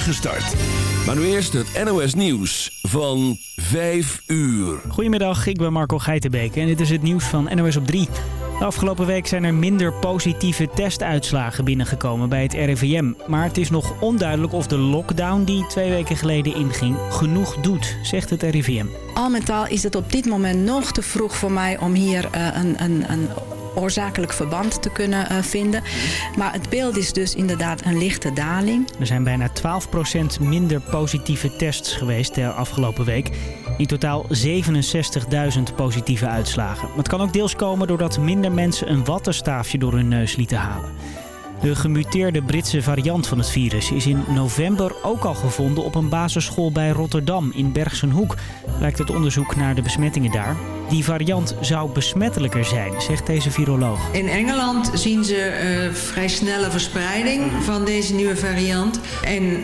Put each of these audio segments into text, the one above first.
start. Maar nu eerst het NOS Nieuws van 5 uur. Goedemiddag, ik ben Marco Geitenbeek en dit is het nieuws van NOS op 3. De afgelopen week zijn er minder positieve testuitslagen binnengekomen bij het RIVM. Maar het is nog onduidelijk of de lockdown die twee weken geleden inging genoeg doet, zegt het RIVM. Al met al is het op dit moment nog te vroeg voor mij om hier uh, een, een, een oorzakelijk verband te kunnen uh, vinden. Maar het beeld is dus inderdaad een lichte daling. Er zijn bijna 12% minder positieve tests geweest de afgelopen week. In totaal 67.000 positieve uitslagen. Maar het kan ook deels komen doordat minder mensen een wattenstaafje door hun neus lieten halen. De gemuteerde Britse variant van het virus is in november ook al gevonden op een basisschool bij Rotterdam in Bergsenhoek. Blijkt het onderzoek naar de besmettingen daar. Die variant zou besmettelijker zijn, zegt deze viroloog. In Engeland zien ze uh, vrij snelle verspreiding van deze nieuwe variant. En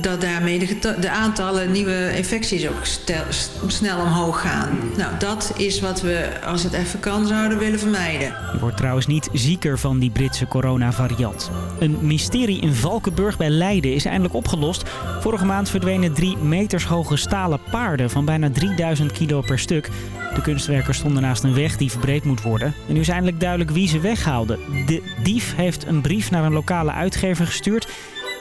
dat daarmee de, de aantallen nieuwe infecties ook stel, snel omhoog gaan. Nou, dat is wat we, als het even kan, zouden willen vermijden. Je wordt trouwens niet zieker van die Britse coronavariant. Een mysterie in Valkenburg bij Leiden is eindelijk opgelost. Vorige maand verdwenen drie meters hoge stalen paarden van bijna 3000 kilo per stuk. De kunstwerkers stonden naast een weg die verbreed moet worden. En nu is eindelijk duidelijk wie ze weghaalden. De dief heeft een brief naar een lokale uitgever gestuurd.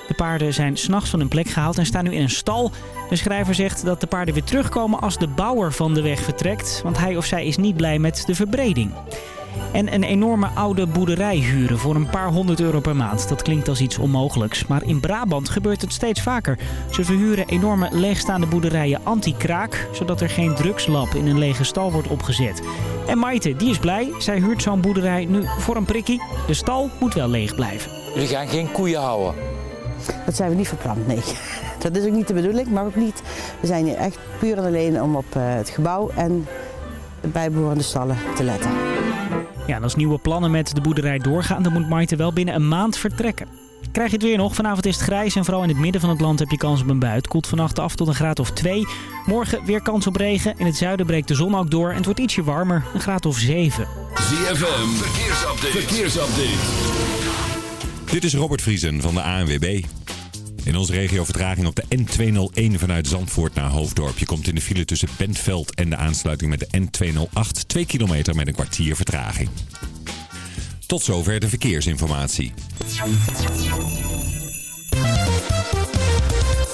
De paarden zijn s'nachts van hun plek gehaald en staan nu in een stal. De schrijver zegt dat de paarden weer terugkomen als de bouwer van de weg vertrekt. Want hij of zij is niet blij met de verbreding. En een enorme oude boerderij huren voor een paar honderd euro per maand. Dat klinkt als iets onmogelijks. Maar in Brabant gebeurt het steeds vaker. Ze verhuren enorme leegstaande boerderijen anti-kraak. Zodat er geen drugslab in een lege stal wordt opgezet. En Maite, die is blij. Zij huurt zo'n boerderij nu voor een prikkie. De stal moet wel leeg blijven. Jullie gaan geen koeien houden? Dat zijn we niet verplant, nee. Dat is ook niet de bedoeling, maar ook niet. We zijn hier echt puur en alleen om op eh, het gebouw en de bijbehorende stallen te letten. Ja, en als nieuwe plannen met de boerderij doorgaan, dan moet Maite wel binnen een maand vertrekken. Krijg je het weer nog? Vanavond is het grijs en vooral in het midden van het land heb je kans op een bui. Het koelt vannacht af tot een graad of 2. Morgen weer kans op regen. In het zuiden breekt de zon ook door en het wordt ietsje warmer, een graad of 7. ZFM, verkeersupdate. verkeersupdate. Dit is Robert Vriesen van de ANWB. In onze regio vertraging op de N201 vanuit Zandvoort naar Hoofddorp. Je komt in de file tussen Bentveld en de aansluiting met de N208. 2 kilometer met een kwartier vertraging. Tot zover de verkeersinformatie.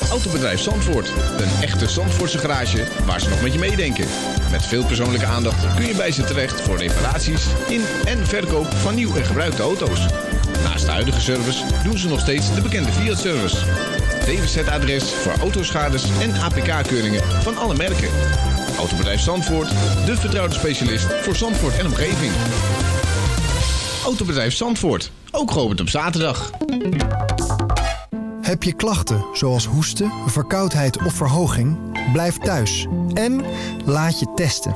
Autobedrijf Zandvoort. Een echte Zandvoortse garage waar ze nog met je meedenken. Met veel persoonlijke aandacht kun je bij ze terecht voor reparaties in en verkoop van nieuw en gebruikte auto's. Naast de huidige service doen ze nog steeds de bekende Fiat-service. DWZ-adres voor autoschades en APK-keuringen van alle merken. Autobedrijf Zandvoort, de vertrouwde specialist voor Zandvoort en omgeving. Autobedrijf Zandvoort, ook geopend op zaterdag. Heb je klachten zoals hoesten, verkoudheid of verhoging? Blijf thuis en laat je testen.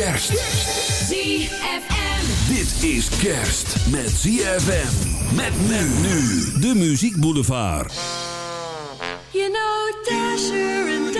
Kerst. ZFM. Dit is kerst met ZFM. Met men nu. De Muziek Boulevard. You know Dasher and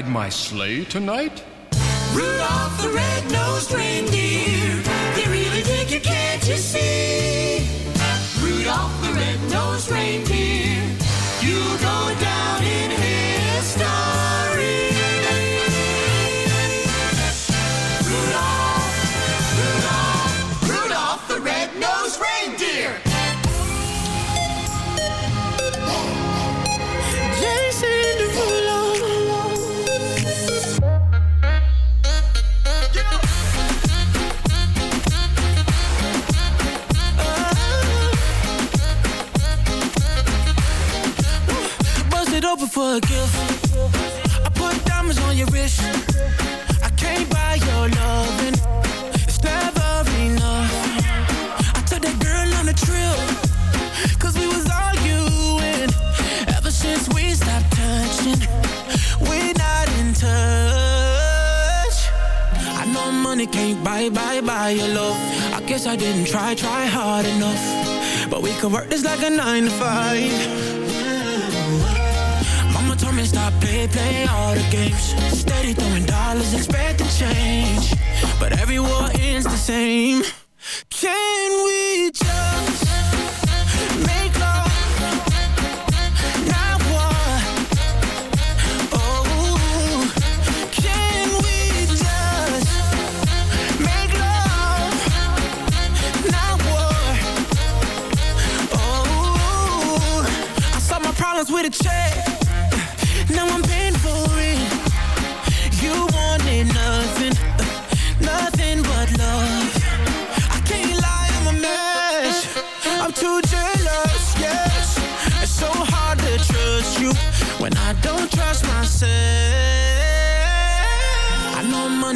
my sleigh tonight? I can't buy your. It's never enough. I took that girl on a trip. Cause we was arguing. Ever since we stopped touching, we're not in touch. I know money can't buy, buy, buy your love. I guess I didn't try, try hard enough. But we could work this like a nine to five. Stop play, play all the games. Steady throwing dollars, expecting change. But every war ends the same.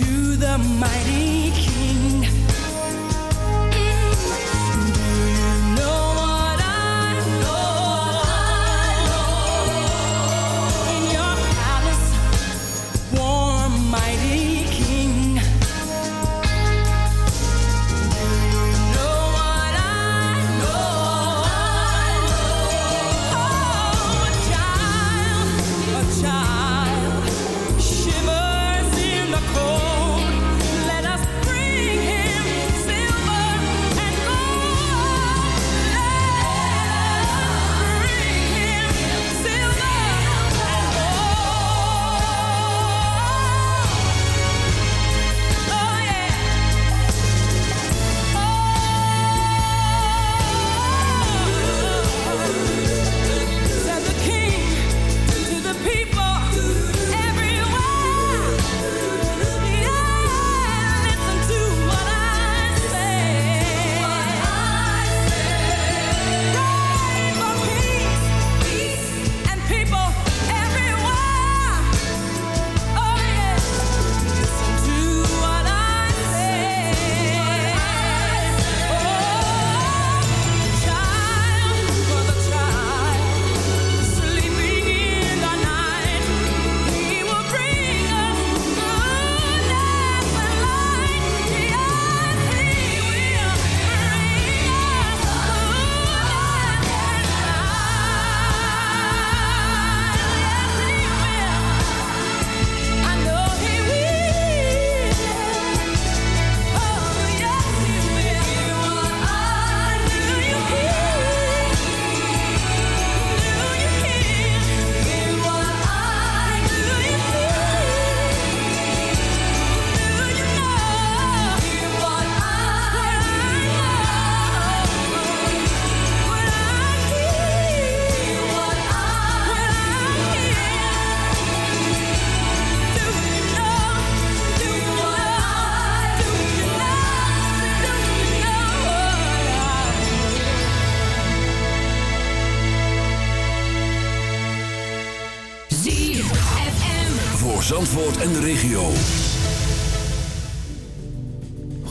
To the mighty king.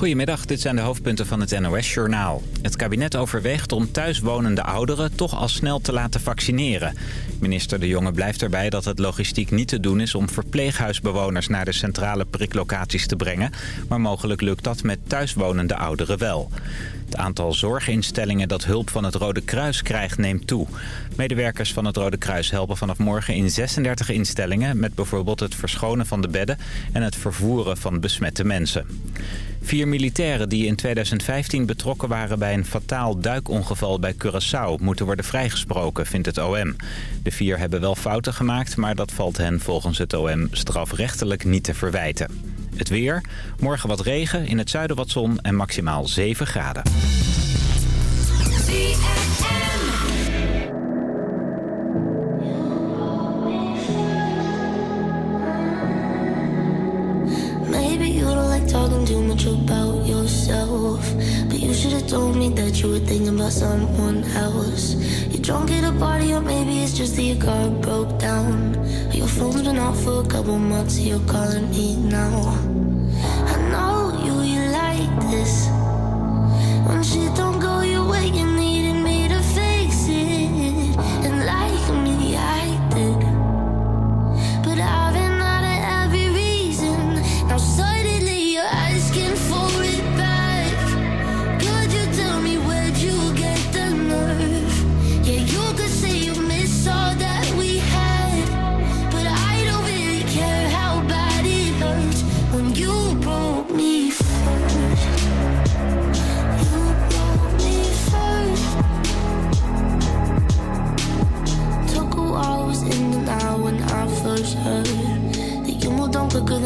Goedemiddag, dit zijn de hoofdpunten van het NOS-journaal. Het kabinet overweegt om thuiswonende ouderen toch al snel te laten vaccineren. Minister De Jonge blijft erbij dat het logistiek niet te doen is... om verpleeghuisbewoners naar de centrale priklocaties te brengen. Maar mogelijk lukt dat met thuiswonende ouderen wel. Het aantal zorginstellingen dat hulp van het Rode Kruis krijgt neemt toe. Medewerkers van het Rode Kruis helpen vanaf morgen in 36 instellingen... met bijvoorbeeld het verschonen van de bedden en het vervoeren van besmette mensen. Vier militairen die in 2015 betrokken waren bij een fataal duikongeval bij Curaçao... moeten worden vrijgesproken, vindt het OM. De vier hebben wel fouten gemaakt, maar dat valt hen volgens het OM strafrechtelijk niet te verwijten. Het weer, morgen wat regen, in het zuiden wat zon en maximaal 7 graden. Talking too much about yourself. But you should have told me that you were thinking about someone else. You're drunk at a party, or maybe it's just that your car broke down. Your phone's been off for a couple months, you're calling me now. I know you, you like this. When shit don't go your way, you needed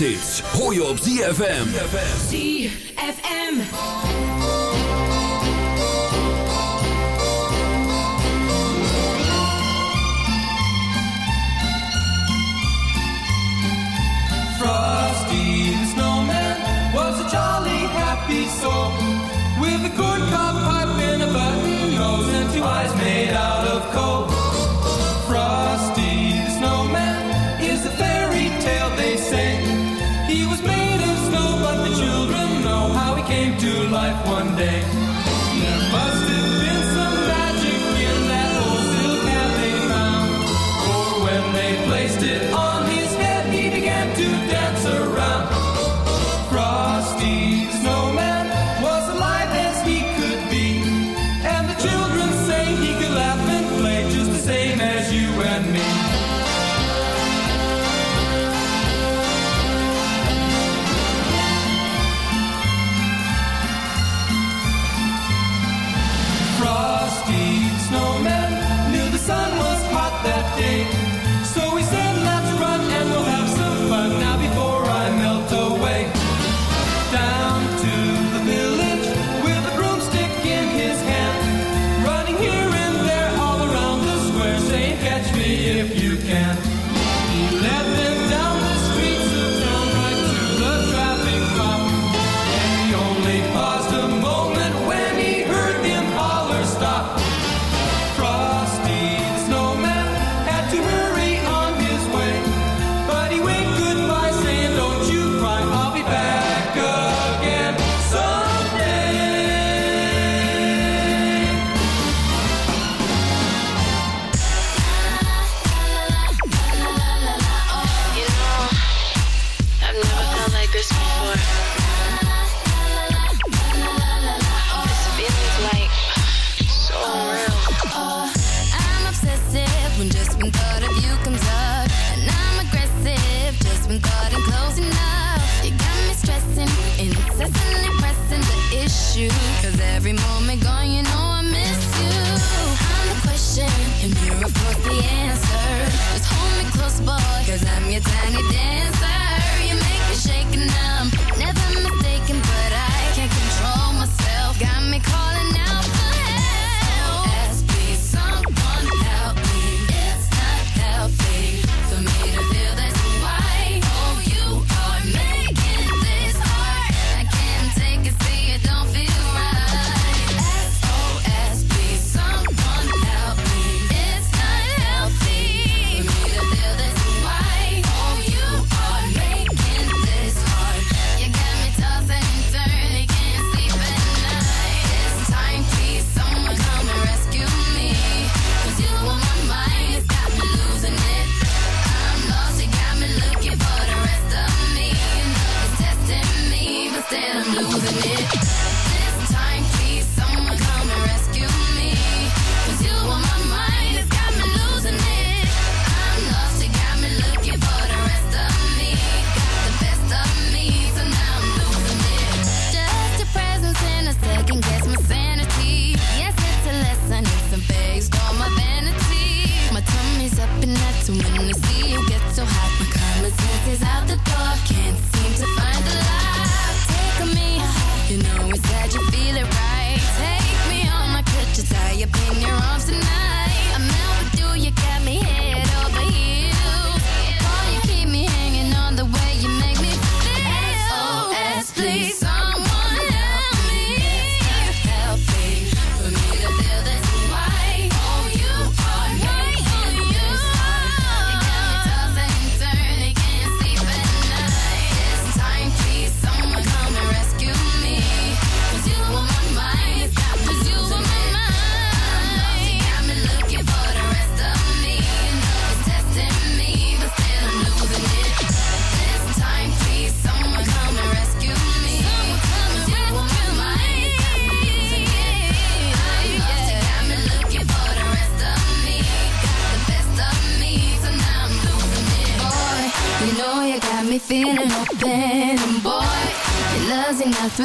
zomerhits. Hoor je op ZFM. ZFM. Frosty the Snowman was a jolly happy soul. With a corncob pipe and a button nose and two eyes made out of coal. someday. haven't and close enough. You got me stressing, incessantly pressing the issue. Cause every moment gone, you know I miss you. I'm the question, and you're of course the answer. Just hold me close, boy, cause I'm your tiny dancer.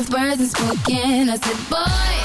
Words unspoken. I said, boy,